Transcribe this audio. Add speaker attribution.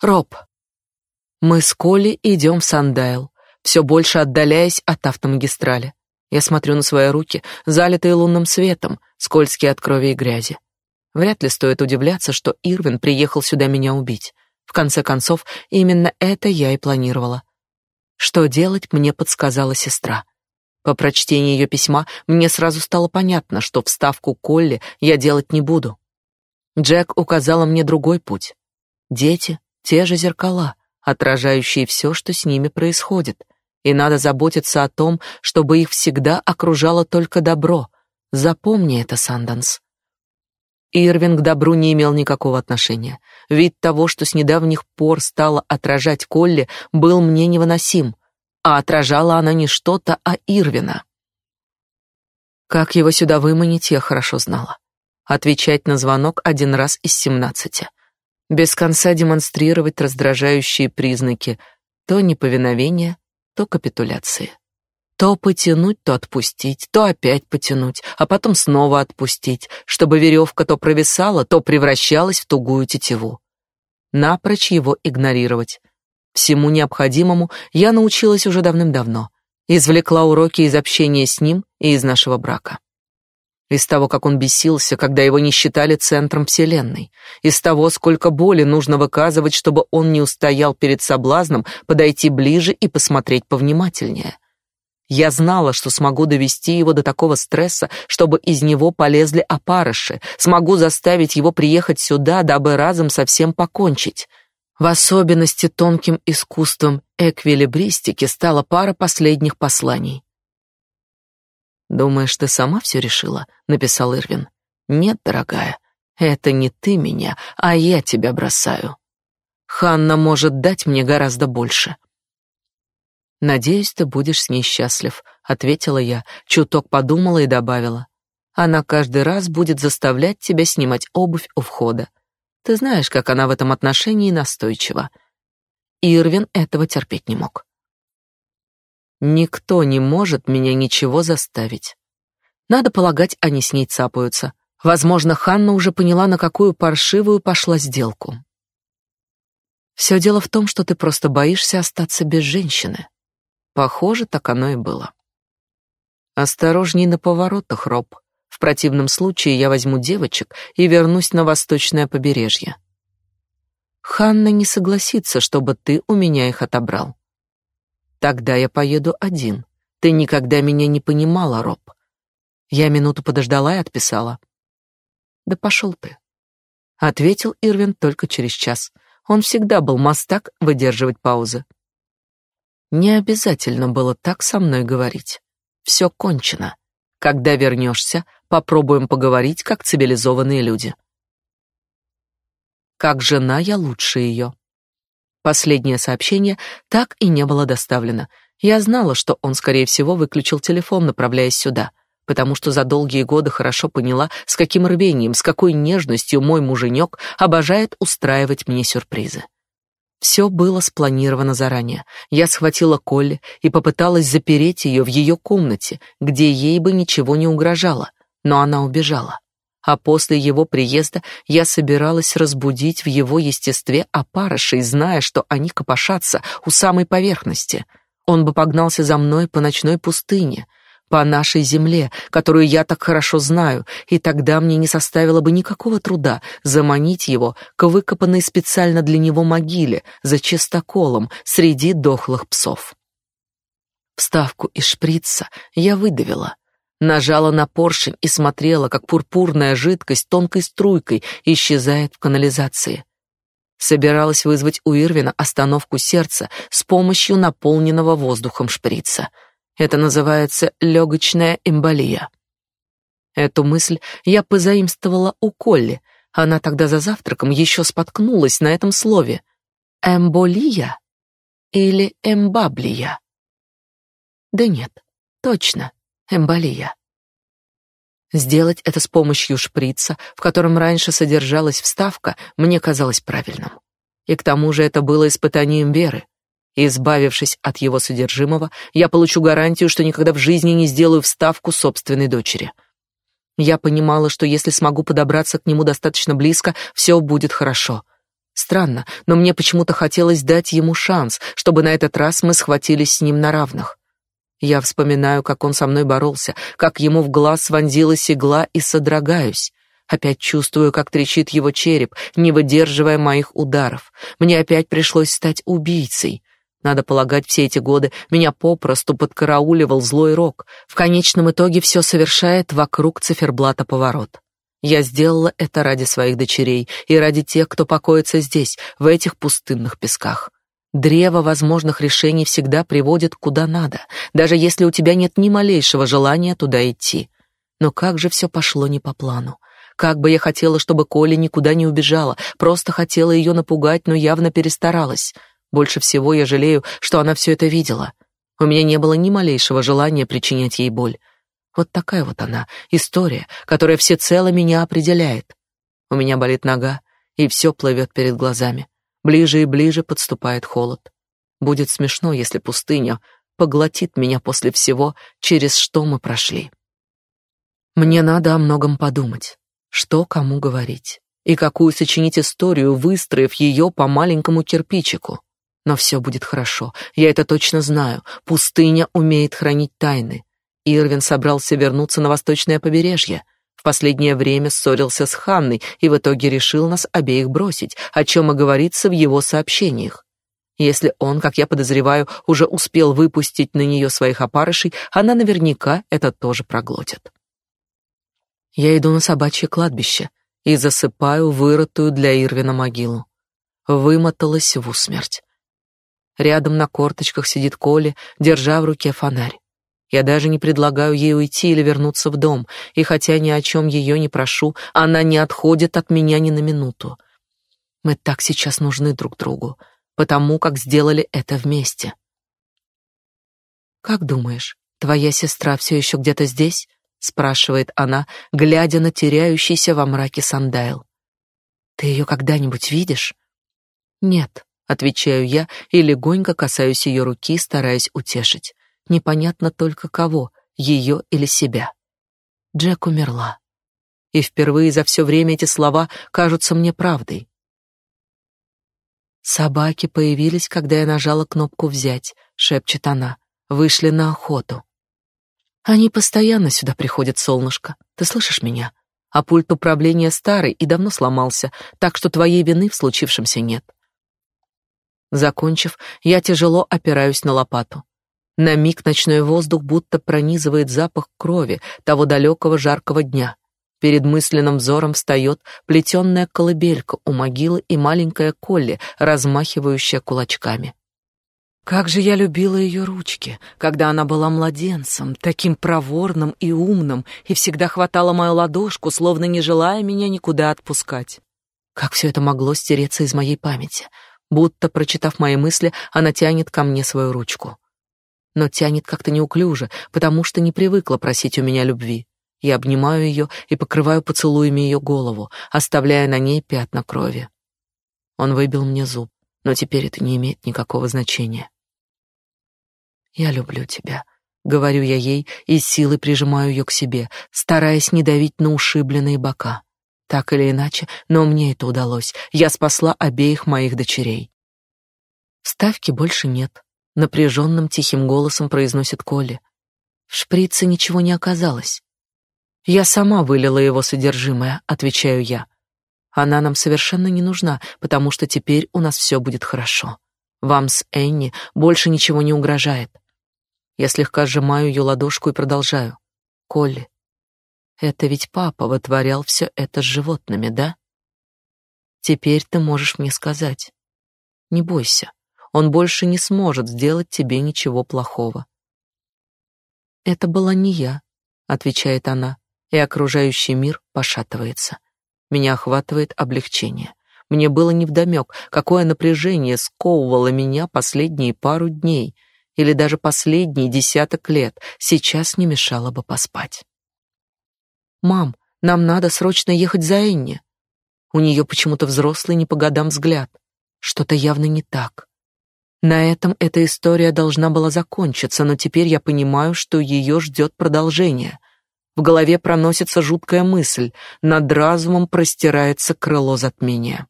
Speaker 1: Роб. Мы с Колей идем в Сандайл, все больше отдаляясь от автомагистрали. Я смотрю на свои руки, залитые лунным светом, скользкие от крови и грязи. Вряд ли стоит удивляться, что Ирвин приехал сюда меня убить. В конце концов, именно это я и планировала. Что делать, мне подсказала сестра. По прочтении ее письма мне сразу стало понятно, что вставку Колли я делать не буду. Джек указала мне другой путь. Дети — те же зеркала, отражающие все, что с ними происходит, и надо заботиться о том, чтобы их всегда окружало только добро. Запомни это, Санданс. Ирвин к добру не имел никакого отношения. Вид того, что с недавних пор стала отражать Колли, был мне невыносим, а отражала она не что-то, а Ирвина. Как его сюда выманить, я хорошо знала. Отвечать на звонок один раз из семнадцати. Без конца демонстрировать раздражающие признаки то неповиновения, то капитуляции. То потянуть, то отпустить, то опять потянуть, а потом снова отпустить, чтобы веревка то провисала, то превращалась в тугую тетиву. Напрочь его игнорировать. Всему необходимому я научилась уже давным-давно. Извлекла уроки из общения с ним и из нашего брака. Из того, как он бесился, когда его не считали центром вселенной. Из того, сколько боли нужно выказывать, чтобы он не устоял перед соблазном подойти ближе и посмотреть повнимательнее. Я знала, что смогу довести его до такого стресса, чтобы из него полезли опарыши, смогу заставить его приехать сюда, дабы разом совсем покончить. В особенности тонким искусством эквилибристики стала пара последних посланий. «Думаешь, ты сама все решила?» — написал Ирвин. «Нет, дорогая, это не ты меня, а я тебя бросаю. Ханна может дать мне гораздо больше». Надеюсь, ты будешь с ней счастлив, ответила я, чуток подумала и добавила. Она каждый раз будет заставлять тебя снимать обувь у входа. Ты знаешь, как она в этом отношении настойчива. Ирвин этого терпеть не мог. Никто не может меня ничего заставить. Надо полагать, они с ней цапаются. Возможно, Ханна уже поняла, на какую паршивую пошла сделку. Все дело в том, что ты просто боишься остаться без женщины. Похоже, так оно и было. Осторожней на поворотах, Роб. В противном случае я возьму девочек и вернусь на восточное побережье. Ханна не согласится, чтобы ты у меня их отобрал. Тогда я поеду один. Ты никогда меня не понимала, Роб. Я минуту подождала и отписала. Да пошел ты. Ответил Ирвин только через час. Он всегда был мастак выдерживать паузы. Не обязательно было так со мной говорить. Все кончено. Когда вернешься, попробуем поговорить как цивилизованные люди. Как жена я лучше ее. Последнее сообщение так и не было доставлено. Я знала, что он, скорее всего, выключил телефон, направляясь сюда, потому что за долгие годы хорошо поняла, с каким рвением, с какой нежностью мой муженек обожает устраивать мне сюрпризы. Все было спланировано заранее. Я схватила Колли и попыталась запереть ее в ее комнате, где ей бы ничего не угрожало, но она убежала. А после его приезда я собиралась разбудить в его естестве опарышей, зная, что они копошатся у самой поверхности. Он бы погнался за мной по ночной пустыне — по нашей земле, которую я так хорошо знаю, и тогда мне не составило бы никакого труда заманить его к выкопанной специально для него могиле за чистоколом среди дохлых псов. Вставку из шприца я выдавила, нажала на поршень и смотрела, как пурпурная жидкость тонкой струйкой исчезает в канализации. Собиралась вызвать у Ирвина остановку сердца с помощью наполненного воздухом шприца — это называется легочная эмболия. Эту мысль я позаимствовала у Колли. Она тогда за завтраком еще споткнулась на этом слове. Эмболия или эмбаблия? Да нет, точно, эмболия. Сделать это с помощью шприца, в котором раньше содержалась вставка, мне казалось правильным. И к тому же это было испытанием веры. Избавившись от его содержимого, я получу гарантию, что никогда в жизни не сделаю вставку собственной дочери. Я понимала, что если смогу подобраться к нему достаточно близко, все будет хорошо. Странно, но мне почему-то хотелось дать ему шанс, чтобы на этот раз мы схватились с ним на равных. Я вспоминаю, как он со мной боролся, как ему в глаз вонзилась игла и содрогаюсь. Опять чувствую, как трещит его череп, не выдерживая моих ударов. Мне опять пришлось стать убийцей. Надо полагать, все эти годы меня попросту подкарауливал злой рок. В конечном итоге все совершает вокруг циферблата поворот. Я сделала это ради своих дочерей и ради тех, кто покоится здесь, в этих пустынных песках. Древо возможных решений всегда приводит куда надо, даже если у тебя нет ни малейшего желания туда идти. Но как же все пошло не по плану. Как бы я хотела, чтобы Коля никуда не убежала, просто хотела ее напугать, но явно перестаралась. Больше всего я жалею, что она все это видела. У меня не было ни малейшего желания причинять ей боль. Вот такая вот она, история, которая всецело меня определяет. У меня болит нога, и все плывет перед глазами. Ближе и ближе подступает холод. Будет смешно, если пустыня поглотит меня после всего, через что мы прошли. Мне надо о многом подумать. Что кому говорить? И какую сочинить историю, выстроив ее по маленькому кирпичику? Но все будет хорошо. Я это точно знаю. Пустыня умеет хранить тайны. Ирвин собрался вернуться на восточное побережье. В последнее время ссорился с Ханной и в итоге решил нас обеих бросить, о чем и говорится в его сообщениях. Если он, как я подозреваю, уже успел выпустить на нее своих опарышей, она наверняка это тоже проглотит. Я иду на собачье кладбище и засыпаю вырытую для Ирвина могилу. Вымоталась в усмерть. Рядом на корточках сидит Коля, держа в руке фонарь. Я даже не предлагаю ей уйти или вернуться в дом, и хотя ни о чем ее не прошу, она не отходит от меня ни на минуту. Мы так сейчас нужны друг другу, потому как сделали это вместе. Как думаешь, твоя сестра все еще где-то здесь? спрашивает она, глядя на теряющийся во мраке Сандайл. Ты ее когда-нибудь видишь? Нет, отвечаю я и легонько касаюсь ее руки, стараясь утешить. Непонятно только кого, ее или себя. Джек умерла. И впервые за все время эти слова кажутся мне правдой. Собаки появились, когда я нажала кнопку взять, шепчет она. Вышли на охоту. Они постоянно сюда приходят, солнышко. Ты слышишь меня? А пульт управления старый и давно сломался, так что твоей вины в случившемся нет. Закончив, я тяжело опираюсь на лопату. На миг ночной воздух будто пронизывает запах крови того далекого жаркого дня. Перед мысленным взором встает плетенная колыбелька у могилы и маленькая Колли, размахивающая кулачками. Как же я любила ее ручки, когда она была младенцем, таким проворным и умным, и всегда хватала мою ладошку, словно не желая меня никуда отпускать. Как все это могло стереться из моей памяти? Будто, прочитав мои мысли, она тянет ко мне свою ручку но тянет как-то неуклюже, потому что не привыкла просить у меня любви. Я обнимаю ее и покрываю поцелуями ее голову, оставляя на ней пятна крови. Он выбил мне зуб, но теперь это не имеет никакого значения. «Я люблю тебя», — говорю я ей и силой прижимаю ее к себе, стараясь не давить на ушибленные бока. Так или иначе, но мне это удалось. Я спасла обеих моих дочерей. Ставки больше нет напряженным тихим голосом произносит Колли. В шприце ничего не оказалось. Я сама вылила его содержимое, отвечаю я. Она нам совершенно не нужна, потому что теперь у нас все будет хорошо. Вам с Энни больше ничего не угрожает. Я слегка сжимаю ее ладошку и продолжаю. Колли, это ведь папа вытворял все это с животными, да? Теперь ты можешь мне сказать. Не бойся. Он больше не сможет сделать тебе ничего плохого. Это была не я, отвечает она, и окружающий мир пошатывается. Меня охватывает облегчение. Мне было невдомек, какое напряжение сковывало меня последние пару дней или даже последние десяток лет, сейчас не мешало бы поспать. «Мам, нам надо срочно ехать за Энни». У нее почему-то взрослый не по годам взгляд. Что-то явно не так. На этом эта история должна была закончиться, но теперь я понимаю, что ее ждет продолжение. В голове проносится жуткая мысль, над разумом простирается крыло затмения.